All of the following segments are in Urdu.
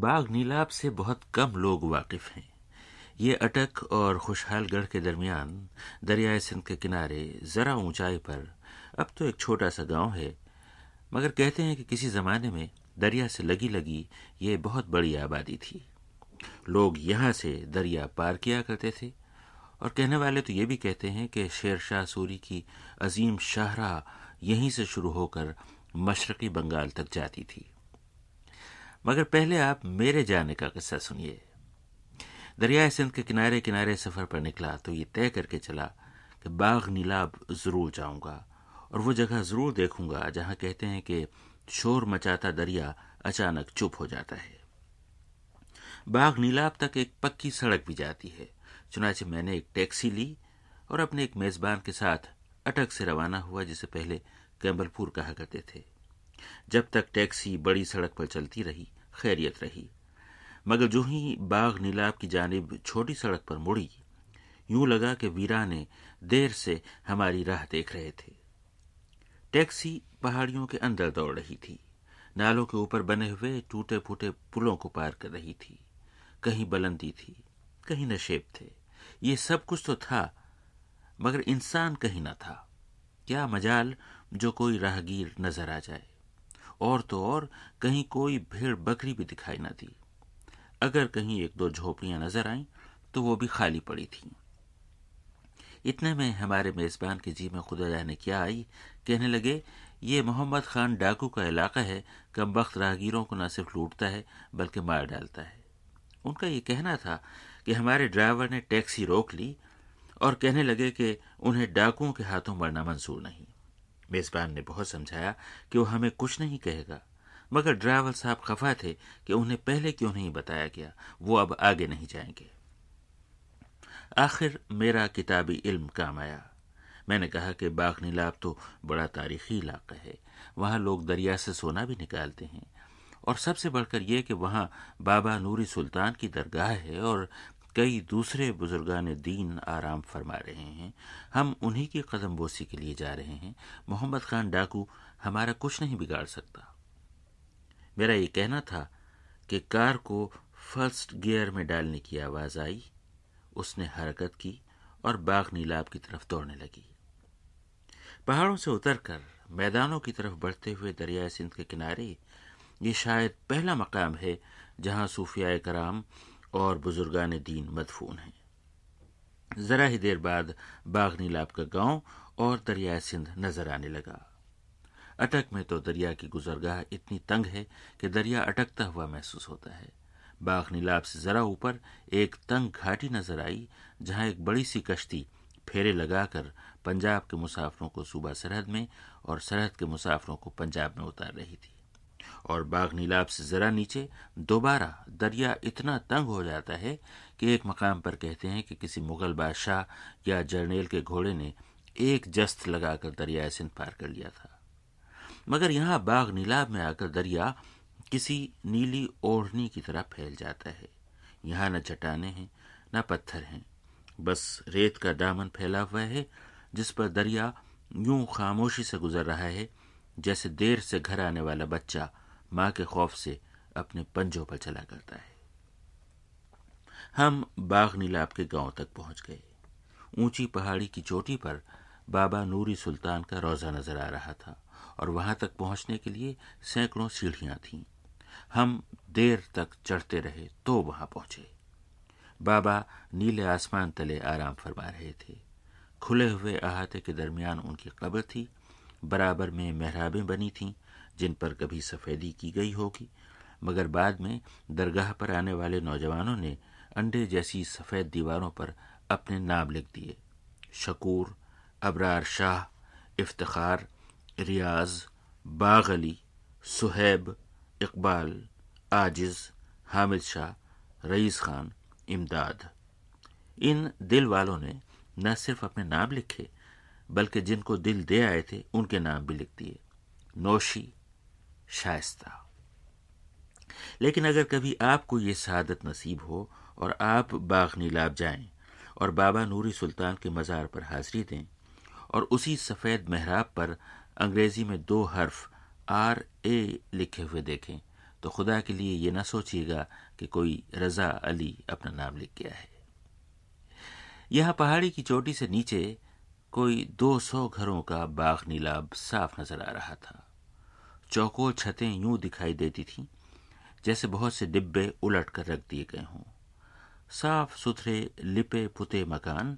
باغ نیلاب سے بہت کم لوگ واقف ہیں۔ یہ اٹک اور خوشحال گڑھ کے درمیان دریائے سندھ کے کنارے ذرا اونچائی پر اب تو ایک چھوٹا سا گاؤں ہے، مگر کہتے ہیں کہ کسی زمانے میں دریا سے لگی لگی یہ بہت بڑی آبادی تھی۔ لوگ یہاں سے دریا پار کیا کرتے تھے، اور کہنے والے تو یہ بھی کہتے ہیں کہ شیر شاہ سوری کی عظیم شاہراہ یہیں سے شروع ہو کر مشرقی بنگال تک جاتی تھی۔ مگر پہلے آپ میرے جانے کا قصہ سنیے۔ دریائے سندھ کے کنارے کنارے سفر پر نکلا تو یہ طے کر کے چلا کہ باغ نیلاب ضرور جاؤں گا اور وہ جگہ ضرور دیکھوں گا جہاں کہتے ہیں کہ شور مچاتا دریا اچانک چپ ہو جاتا ہے۔ باغ نیلاب تک ایک پکی سڑک بھی جاتی ہے۔ چنانچہ میں نے ایک ٹیکسی لی اور اپنے ایک میزبان کے ساتھ اٹک سے روانہ ہوا جسے پہلے کیمبل پور کہا کرتے تھے۔ جب تک ٹیکسی بڑی سڑک پر چلتی رہی، خیریت رہی۔ مگر جو ہی باغ نیلاب کی جانب چھوٹی سڑک پر مڑی، یوں لگا کہ ویرا نے دیر سے ہماری راہ دیکھ رہے تھے۔ ٹیکسی پہاڑیوں کے اندر دوڑ رہی تھی۔ نالوں کے اوپر بنے ہوئے ٹوٹے پھوٹے پلوں کو پار کر رہی تھی۔ کہیں بلندی تھی، کہیں نشیب تھے۔ یہ سب کچھ تو تھا، مگر انسان کہیں نہ تھا۔ کیا مجال جو کوئی راہگیر نظر آ جائے؟ اور تو اور کہیں کوئی بھیڑ بکری بھی دکھائی نہ دی۔ اگر کہیں ایک دو جھوپڑیاں نظر آئیں تو وہ بھی خالی پڑی تھیں۔ اتنے میں ہمارے میزبان کے جی میں خدا جانے کیا آئی، کہنے لگے، یہ محمد خان ڈاکو کا علاقہ ہے، کم وقت راہگیروں کو نہ صرف لوٹتا ہے، بلکہ مار ڈالتا ہے۔ ان کا یہ کہنا تھا کہ ہمارے ڈرائیور نے ٹیکسی روک لی اور کہنے لگے کہ انہیں ڈاکوؤں کے ہاتھوں مرنا منظور نہیں۔ میزبان نے بہت سمجھایا کہ وہ ہمیں کچھ نہیں کہے گا۔ مگر ڈرائیور صاحب خفا تھے کہ انہیں پہلے کیوں نہیں بتایا گیا۔ وہ اب آگے نہیں جائیں گے۔ آخر میرا کتابی علم کام آیا۔ میں نے کہا کہ باغ نیلاب تو بڑا تاریخی علاقہ ہے۔ وہاں لوگ دریا سے سونا بھی نکالتے ہیں۔ اور سب سے بڑھ کر یہ کہ وہاں بابا نوری سلطان کی درگاہ ہے اور کئی دوسرے بزرگان دین آرام فرما رہے ہیں۔ ہم انہی کی قدم بوسی کے لیے جا رہے ہیں۔ محمد خان ڈاکو ہمارا کچھ نہیں بگاڑ سکتا۔ میرا یہ کہنا تھا کہ کار کو فرسٹ گیئر میں ڈالنے کی آواز آئی، اس نے حرکت کی اور باغ نیلاب کی طرف دوڑنے لگی۔ پہاڑوں سے اتر کر میدانوں کی طرف بڑھتے ہوئے دریائے سندھ کے کنارے یہ شاید پہلا مقام ہے جہاں صوفیاء کرام اور بزرگان دین مدفون ہیں۔ ذرا ہی دیر بعد باغ نیلاب کا گاؤں اور دریائے سندھ نظر آنے لگا۔ اٹک میں تو دریا کی گزرگاہ اتنی تنگ ہے کہ دریا اٹکتا ہوا محسوس ہوتا ہے۔ باغ نیلاب سے ذرا اوپر ایک تنگ گھاٹی نظر آئی، جہاں ایک بڑی سی کشتی پھیرے لگا کر پنجاب کے مسافروں کو صوبہ سرحد میں اور سرحد کے مسافروں کو پنجاب میں اتار رہی تھی۔ اور باغ نیلاب سے ذرا نیچے دوبارہ دریا اتنا تنگ ہو جاتا ہے کہ ایک مقام پر کہتے ہیں کہ کسی مغل بادشاہ یا جرنیل کے گھوڑے نے ایک جست لگا کر دریائے سندھ پار کر لیا تھا۔ مگر یہاں باغ نیلاب میں آ کر دریا کسی نیلی اوڑھنی کی طرح پھیل جاتا ہے۔ یہاں نہ چٹانے ہیں، نہ پتھر ہیں۔ بس ریت کا دامن پھیلا ہوا ہے، جس پر دریا یوں خاموشی سے گزر رہا ہے جیسے دیر سے گھر آنے والا بچہ ماں کے خوف سے اپنے پنجوں پر چلا کرتا ہے۔ ہم باغ نیلاب کے گاؤں تک پہنچ گئے۔ اونچی پہاڑی کی چوٹی پر بابا نوری سلطان کا روزہ نظر آ رہا تھا اور وہاں تک پہنچنے کے لیے سینکڑوں سیڑھیاں تھیں۔ ہم دیر تک چڑھتے رہے تو وہاں پہنچے۔ بابا نیلے آسمان تلے آرام فرما رہے تھے۔ کھلے ہوئے احاطے کے درمیان ان کی قبر تھی۔ برابر میں محرابیں بنی تھیں۔ جن پر کبھی سفیدی کی گئی ہوگی، مگر بعد میں درگاہ پر آنے والے نوجوانوں نے انڈے جیسی سفید دیواروں پر اپنے نام لکھ دیے۔ شکور، ابرار شاہ، افتخار، ریاض، باغ علی، سہیب، اقبال آجز حامد شاہ، رئیس خان، امداد۔ ان دل والوں نے نہ صرف اپنے نام لکھے، بلکہ جن کو دل دے آئے تھے، ان کے نام بھی لکھ دیے۔ نوشی شائستہ۔ لیکن اگر کبھی آپ کو یہ سعادت نصیب ہو اور آپ باغ نیلاب جائیں اور بابا نوری سلطان کے مزار پر حاضری دیں اور اسی سفید محراب پر انگریزی میں دو حرف آر اے لکھے ہوئے دیکھیں، تو خدا کے لیے یہ نہ سوچیے گا کہ کوئی رضا علی اپنا نام لکھ گیا ہے۔ یہاں پہاڑی کی چوٹی سے نیچے کوئی دو سو گھروں کا باغ نیلاب صاف نظر آ رہا تھا۔ چوکول چھتیں یوں دکھائی دیتی تھیں جیسے بہت سے ڈبے الٹ کر رکھ دیے گئے ہوں۔ صاف ستھرے لپے پتے مکان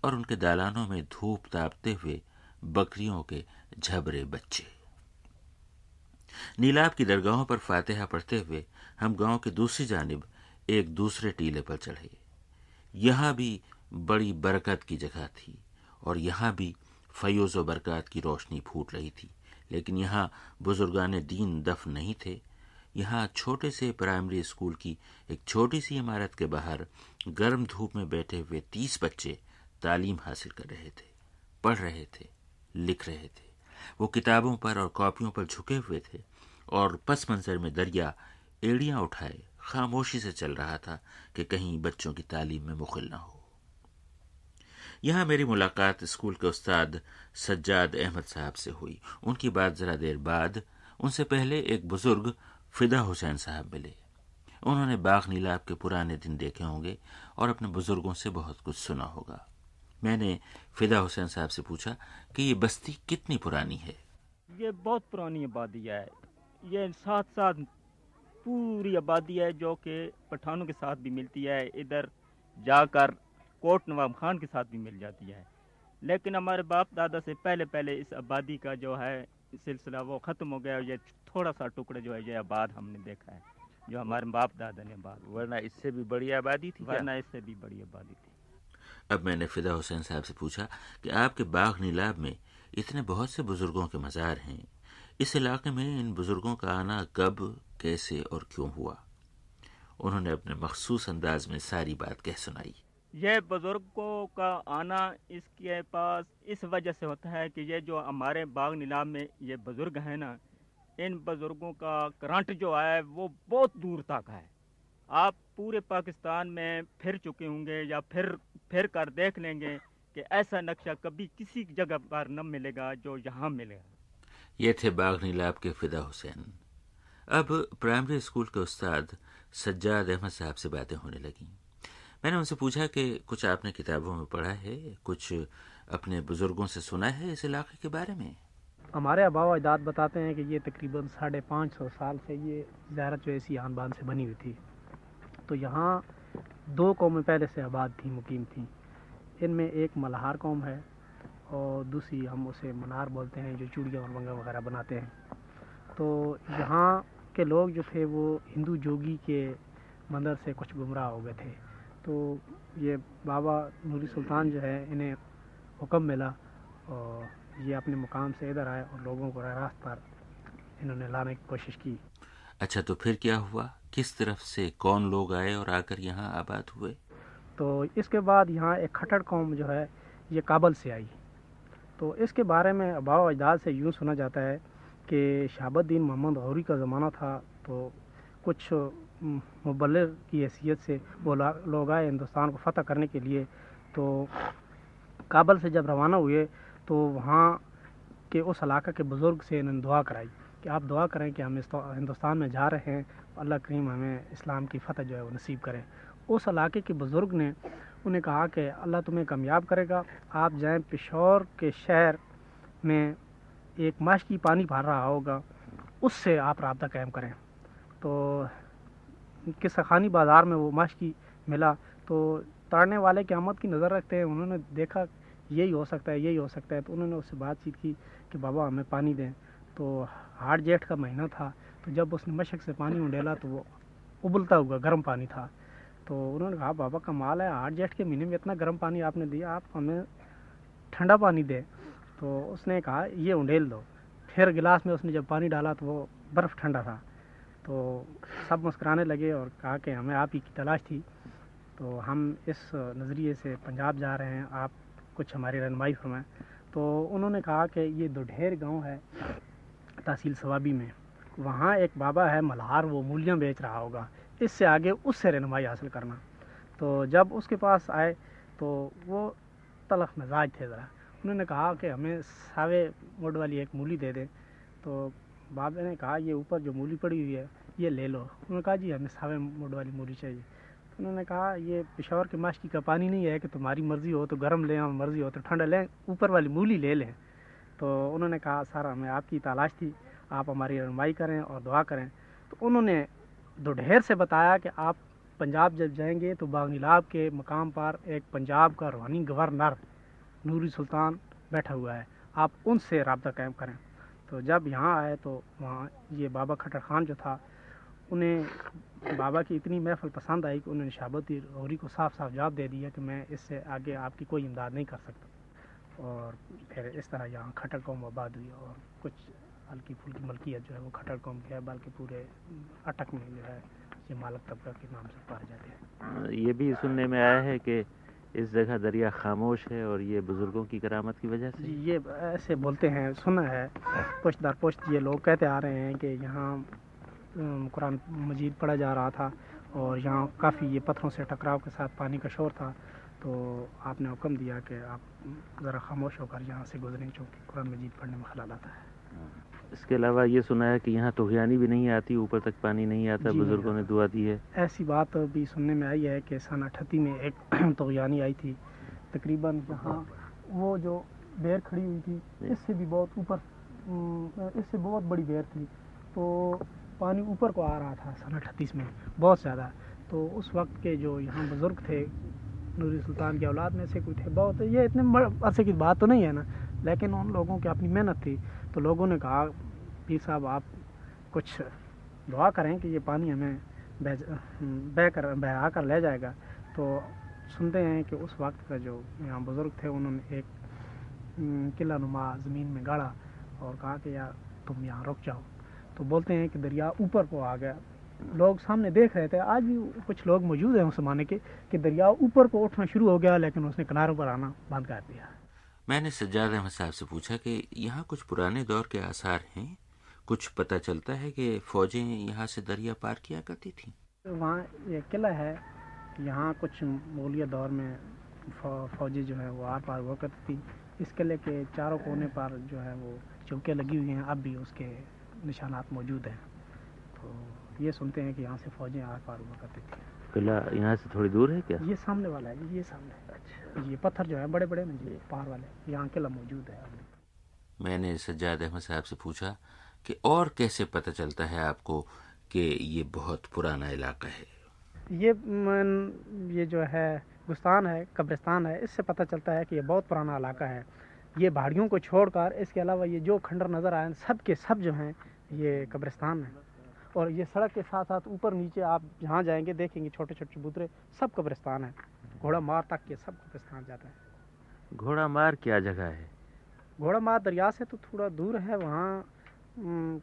اور ان کے دالانوں میں دھوپ تاپتے ہوئے بکریوں کے جھبرے بچے۔ نیلاب کی درگاہوں پر فاتحہ پڑھتے ہوئے ہم گاؤں کی دوسری جانب ایک دوسرے ٹیلے پر چڑھے۔ یہاں بھی بڑی برکت کی جگہ تھی اور یہاں بھی فیوز و برکات کی روشنی پھوٹ رہی تھی۔ لیکن یہاں بزرگان دین دف نہیں تھے۔ یہاں چھوٹے سے پرائمری اسکول کی ایک چھوٹی سی عمارت کے باہر گرم دھوپ میں بیٹھے ہوئے تیس بچے تعلیم حاصل کر رہے تھے، پڑھ رہے تھے، لکھ رہے تھے۔ وہ کتابوں پر اور کاپیوں پر جھکے ہوئے تھے اور پس منظر میں دریا ایڑیاں اٹھائے خاموشی سے چل رہا تھا کہ کہیں بچوں کی تعلیم میں مخل نہ ہو۔ یہاں میری ملاقات اسکول کے استاد سجاد احمد صاحب سے ہوئی۔ ان کی بات ذرا دیر بعد ان سے پہلے ایک بزرگ فدا حسین صاحب ملے۔ انہوں نے باغ نیلاب کے پرانے دن دیکھے ہوں گے اور اپنے بزرگوں سے بہت کچھ سنا ہوگا۔ میں نے فدا حسین صاحب سے پوچھا کہ یہ بستی کتنی پرانی ہے؟ یہ بہت پرانی آبادی ہے۔ یہ ساتھ ساتھ پوری آبادی ہے جو کہ پٹھانوں کے ساتھ بھی ملتی ہے۔ ادھر جا کر کوٹ نواب خان کے ساتھ بھی مل جاتی ہے۔ لیکن ہمارے باپ دادا سے پہلے پہلے اس آبادی کا جو ہے سلسلہ وہ ختم ہو گیا اور یہ تھوڑا سا ٹکڑے جو ہے یہ آباد ہم نے دیکھا ہے جو ہمارے باپ دادا نے آباد ورنہ اس سے بھی بڑی آبادی تھی ورنہ اس سے بھی بڑی آبادی تھی۔ اب میں نے فدا حسین صاحب سے پوچھا کہ آپ کے باغ نیلاب میں اتنے بہت سے بزرگوں کے مزار ہیں۔ اس علاقے میں ان بزرگوں کا آنا کب کیسے اور کیوں ہوا؟ انہوں نے اپنے مخصوص انداز میں ساری بات کہہ سنائی۔ یہ بزرگوں کا آنا اس کے پاس اس وجہ سے ہوتا ہے کہ یہ جو ہمارے باغ نیلام میں یہ بزرگ ہیں نا، ان بزرگوں کا کرنٹ جو ہے وہ بہت دور تک ہے۔ آپ پورے پاکستان میں پھر چکے ہوں گے یا پھر پھر کر دیکھ لیں گے کہ ایسا نقشہ کبھی کسی جگہ پر نہ ملے گا جو یہاں ملے۔ گا یہ تھے باغ نیلاب کے فدا حسین۔ اب پرائمری اسکول کے استاد سجاد احمد صاحب سے باتیں ہونے لگیں۔ میں نے ان سے پوچھا کہ کچھ آپ نے کتابوں میں پڑھا ہے، کچھ اپنے بزرگوں سے سنا ہے اس علاقے کے بارے میں؟ ہمارے آبا و اجداد بتاتے ہیں کہ یہ تقریباً ساڑھے پانچ سو سال سے یہ زیارت جو ایسی آن بان سے بنی ہوئی تھی۔ تو یہاں دو قومیں پہلے سے آباد تھیں، مقیم تھیں۔ ان میں ایک ملہار قوم ہے اور دوسری ہم اسے منار بولتے ہیں، جو چوڑیاں اور بنگا وغیرہ بناتے ہیں۔ تو یہاں کے لوگ جو تھے وہ ہندو جوگی کے مندر سے کچھ گمراہ ہو گئے تھے۔ تو یہ بابا نوری سلطان جو ہے انہیں حکم ملا اور یہ اپنے مقام سے ادھر آئے اور لوگوں کو راہ راست پر انہوں نے لانے کی کوشش کی۔ اچھا تو پھر کیا ہوا؟ کس طرف سے کون لوگ آئے اور آ کر یہاں آباد ہوئے؟ تو اس کے بعد یہاں ایک کھٹڑ قوم جو ہے یہ کابل سے آئی۔ تو اس کے بارے میں آبا و اجداد سے یوں سنا جاتا ہے کہ شہاب الدین محمد غوری کا زمانہ تھا تو کچھ مبلغ کی حیثیت سے وہ لوگ آئے ہندوستان کو فتح کرنے کے لیے، تو کابل سے جب روانہ ہوئے، تو وہاں کے اس علاقہ کے بزرگ سے انہوں نے دعا کرائی کہ آپ دعا کریں کہ ہم ہندوستان میں جا رہے ہیں، اللہ کریم ہمیں اسلام کی فتح جو ہے وہ نصیب کریں اس علاقے کے بزرگ نے انہیں کہا کہ اللہ تمہیں کامیاب کرے گا۔ آپ جائیں پشور کے شہر میں ایک ماش کی پانی بھر رہا ہوگا، اس سے آپ رابطہ قائم کریں۔ تو کس خانی بازار میں وہ مشق ملا۔ تو تارنے والے کی آمد کی نظر رکھتے ہیں انہوں نے دیکھا یہی ہو سکتا ہے، یہی ہو سکتا ہے۔ تو انہوں نے اس سے بات چیت کی کہ بابا ہمیں پانی دیں۔ تو ہاٹ جیٹھ کا مہینہ تھا۔ تو جب اس نے مشق سے پانی اڈیلا تو وہ ابلتا ہوا گرم پانی تھا۔ تو انہوں نے کہا، بابا کا مال ہے آٹھ جیٹھ کے مہینے میں اتنا گرم پانی آپ نے دیا، آپ ہمیں ٹھنڈا پانی دیں۔ تو اس نے کہا، یہ انڈیل دو۔ پھر گلاس میں اس نے جب پانی ڈالا تو وہ برف ٹھنڈا تھا۔ تو سب مسکرانے لگے اور کہا کہ ہمیں آپ ہی کی تلاش تھی۔ تو ہم اس نظریے سے پنجاب جا رہے ہیں، آپ کچھ ہماری رہنمائی فرمائیں۔ تو انہوں نے کہا کہ یہ دوڈھیر گاؤں ہے تحصیل ثوابی میں۔ وہاں ایک بابا ہے ملہار، وہ مولیاں بیچ رہا ہوگا۔ اس سے آگے اس سے رہنمائی حاصل کرنا۔ تو جب اس کے پاس آئے تو وہ تلخ مزاج تھے ذرا۔ انہوں نے کہا کہ ہمیں ساوے موڈ والی ایک مولی دے دیں۔ تو بابا نے کہا، یہ اوپر جو مولی پڑی ہوئی ہے، یہ لے لو. انہوں نے کہا جی ہمیں ساوے موڈ والی مولی چاہیے. تو انہوں نے کہا، یہ پشاور کے ماشکی کا پانی نہیں ہے کہ تمہاری مرضی ہو تو گرم لیں اور مرضی ہو تو ٹھنڈا لیں، اوپر والی مولی لے لیں. تو انہوں نے کہا سر ہمیں آپ کی تلاش تھی، آپ ہماری رہنمائی کریں اور دعا کریں. تو انہوں نے دو ڈھیر سے بتایا کہ آپ پنجاب جب جائیں گے تو باغ نیلاب کے مقام پر ایک پنجاب کا روحانی گورنر نوری سلطان بیٹھا ہوا ہے۔ آپ ان سے رابطہ قائم کریں۔ تو جب یہاں آئے تو وہاں یہ بابا کھٹر خان جو تھا، انہیں بابا کی اتنی محفل پسند آئی کہ انہوں نے شہابتی غوری کو صاف صاف جواب دے دیا کہ میں اس سے آگے آپ کی کوئی امداد نہیں کر سکتا۔ اور پھر اس طرح یہاں کھٹر قوم آباد ہوئی اور کچھ ہلکی پھلکی ملکیت جو ہے وہ کھٹر قوم کی ہے، بلکہ پورے اٹک میں جو ہے یہ مالک طبقہ کے نام سے پائے جاتے ہیں۔ یہ بھی سننے میں آیا ہے کہ اس جگہ دریا خاموش ہے اور یہ بزرگوں کی کرامت کی وجہ سے؟ جی یہ ایسے بولتے ہیں سنا ہے پشت در پشت یہ لوگ کہتے آ رہے ہیں کہ یہاں قرآن مجید پڑھا جا رہا تھا اور یہاں کافی یہ پتھروں سے ٹکراؤ کے ساتھ پانی کا شور تھا۔ تو آپ نے حکم دیا کہ آپ ذرا خاموش ہو کر یہاں سے گزریں چونکہ قرآن مجید پڑھنے میں خلال آتا ہے۔ اس کے علاوہ یہ سنا ہے کہ یہاں تغیانی بھی نہیں آتی اوپر تک پانی نہیں آتا جی بزرگوں نے دعا دی ہے۔ ایسی بات بھی سننے میں آئی ہے کہ سن اٹھتی میں ایک تغیانی آئی تھی۔ تقریباً یہاں وہ جو بیر کھڑی ہوئی تھی اس سے بھی بہت اوپر اس سے بہت بڑی بیر تھی۔ تو پانی اوپر کو آ رہا تھا سن اٹھتیس میں بہت زیادہ۔ تو اس وقت کے جو یہاں بزرگ تھے نوری سلطان کی اولاد میں سے کوئی تھے بہت یہ اتنے عرصے کی بات تو نہیں ہے نا لیکن ان لوگوں کی اپنی محنت تھی۔ تو لوگوں نے کہا، پیر صاحب، آپ کچھ دعا کریں کہ یہ پانی ہمیں بہ کر بہا کر لے جائے گا۔ تو سنتے ہیں کہ اس وقت کا جو یہاں بزرگ تھے، انہوں نے ایک قلعہ نما زمین میں گاڑا اور کہا کہ، یار، تم یہاں رک جاؤ۔ تو بولتے ہیں کہ دریا اوپر کو آ گیا۔ لوگ سامنے دیکھ رہے تھے۔ آج بھی کچھ لوگ موجود ہیں اس زمانے کے کہ دریا اوپر کو اٹھنا شروع ہو گیا، لیکن اس نے کناروں پر آنا بند کر دیا۔ میں نے سجاد احمد صاحب سے پوچھا کہ یہاں کچھ پرانے دور کے آثار ہیں؟ کچھ پتہ چلتا ہے کہ فوجیں یہاں سے دریا پار کیا کرتی تھیں؟ وہاں یہ قلعہ ہے یہاں کچھ مولیہ دور میں فوجی جو ہے وہ آر پار ہوا کرتی تھی اس قلعے کے چاروں کونے پر جو ہے وہ چوکے لگی ہوئی ہیں۔ اب بھی اس کے نشانات موجود ہیں۔ تو یہ سنتے ہیں کہ یہاں سے فوجیں آر پار ہوا کرتی تھیں۔ قلعہ یہاں سے تھوڑی دور ہے کیا؟ یہ سامنے والا ہے جی یہ سامنے۔ یہ پتھر جو ہے بڑے بڑے نا جی پہاڑ والے یہاں قلعہ موجود ہے میں نے سجاد احمد صاحب سے پوچھا کہ اور کیسے پتہ چلتا ہے آپ کو کہ یہ بہت پرانا علاقہ ہے؟ یہ یہ جو ہے گستان ہے قبرستان ہے اس سے پتہ چلتا ہے کہ یہ بہت پرانا علاقہ ہے۔ یہ پہاڑیوں کو چھوڑ کر اس کے علاوہ یہ جو کھنڈر نظر آئے سب کے سب جو ہیں یہ قبرستان ہیں۔ اور یہ سڑک کے ساتھ ساتھ اوپر نیچے آپ جہاں جائیں گے دیکھیں گے چھوٹے چھوٹے چبوترے سب قبرستان ہیں۔ گھوڑا مار تک کے سب قبرستان جاتے ہیں گھوڑا مار کیا جگہ ہے؟ گھوڑا مار دریا سے تو تھوڑا دور ہے وہاں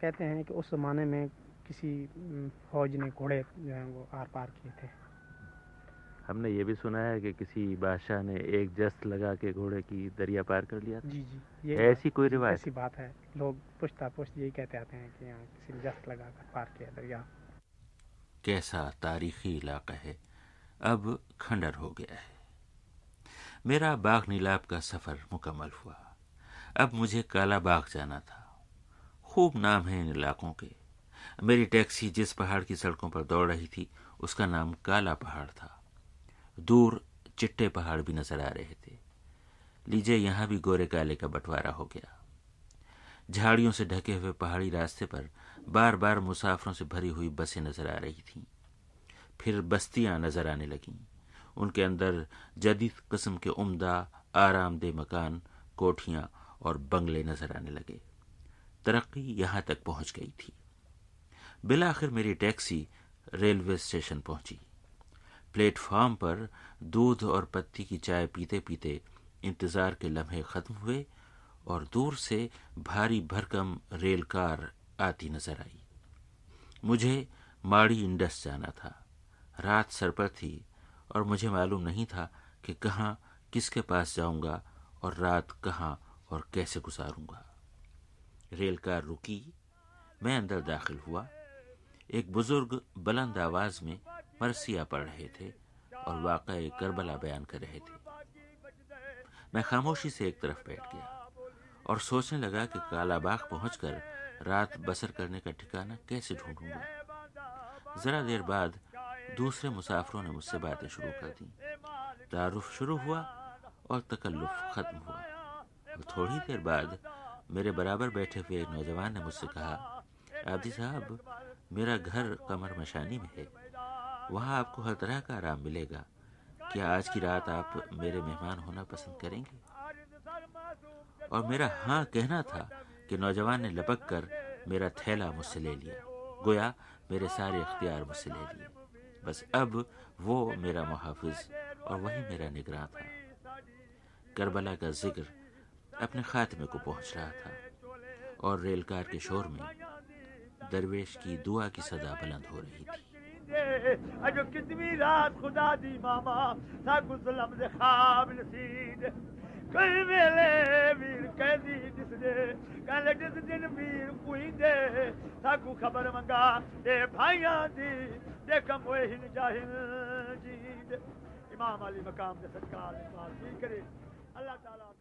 کہتے ہیں کہ اس زمانے میں کسی فوج نے گھوڑے جو ہیں وہ آر پار کیے تھے۔ ہم نے یہ بھی سنا ہے کہ کسی بادشاہ نے ایک جست لگا کے گھوڑے کی دریا پار کر لیا جی جی یہ ایسی کوئی روایت؟ ایسی بات ہے۔ لوگ پوچھتا پوچھت یہی کہتے آتے ہیں کہ یہاں کسی نے جست لگا کر پار کیا دریا۔ کیسا تاریخی علاقہ ہے؟ اب کھنڈر ہو گیا ہے۔ میرا باغ نیلاب کا سفر مکمل ہوا۔ اب مجھے کالا باغ جانا تھا۔ خوب نام ہے ان علاقوں کے۔ میری ٹیکسی جس پہاڑ کی سڑکوں پر دوڑ رہی تھی، اس کا نام کالا پہاڑ تھا۔ دور چٹے پہاڑ بھی نظر آ رہے تھے۔ لیجے یہاں بھی گورے کالے کا بٹوارا ہو گیا۔ جھاڑیوں سے ڈھکے ہوئے پہاڑی راستے پر بار بار مسافروں سے بھری ہوئی بسیں نظر آ رہی تھیں۔ پھر بستیاں نظر آنے لگیں۔ ان کے اندر جدید قسم کے عمدہ، آرام دہ مکان، کوٹھیاں اور بنگلے نظر آنے لگے۔ ترقی یہاں تک پہنچ گئی تھی۔ بالآخر میری ٹیکسی ریلوے اسٹیشن پہنچی۔ پلیٹ فارم پر دودھ اور پتی کی چائے پیتے پیتے انتظار کے لمحے ختم ہوئے اور دور سے بھاری بھرکم ریل کار آتی نظر آئی۔ مجھے ماڑی انڈس جانا تھا۔ رات سر پر تھی اور مجھے معلوم نہیں تھا کہ کہاں کس کے پاس جاؤں گا اور رات کہاں اور کیسے گزاروں گا۔ ریل کار رکی، میں اندر داخل ہوا۔ ایک بزرگ بلند آواز میں مرثیہ پڑھ رہے تھے اور واقع کربلا بیان کر رہے تھے۔ میں خاموشی سے ایک طرف بیٹھ گیا اور سوچنے لگا کہ کالا باغ پہنچ کر رات بسر کرنے کا ٹھکانہ کیسے ڈھونڈوں گا۔ ذرا دیر بعد دوسرے مسافروں نے مجھ سے باتیں شروع کر دیں۔ تعارف شروع ہوا اور تکلف ختم ہوا۔ اور تھوڑی دیر بعد میرے برابر بیٹھے ہوئے ایک نوجوان نے مجھ سے کہا آبدی صاحب، میرا گھر کمر مشانی میں ہے۔ وہاں آپ کو ہر طرح کا آرام ملے گا۔ کیا آج کی رات آپ میرے مہمان ہونا پسند کریں گے؟ اور میرا ہاں کہنا تھا کہ نوجوان نے لپک کر میرا تھیلا مجھ سے لے لیا۔ گویا میرے سارے اختیار مجھ سے لے لیے۔ بس اب وہ میرا محافظ اور وہی میرا نگراں تھا۔ کربلا کا ذکر اپنے خاتمے کو پہنچ رہا تھا اور ریل کار کے شور میں درویش کی دعا کی صدا بلند ہو رہی تھی۔ اجو کتنی رات خدا دی ماما، ساکو ظلم دے خواب نسید کوئی ویلے ویر قیدی جس دے کہلے جس دن ویر کوئی دے۔ ساکو خبر منگا دے بھائیاں دی دیکھم کم ہن جاہل جید امام علی مقام دے صدقات کرے۔ اللہ تعالیٰ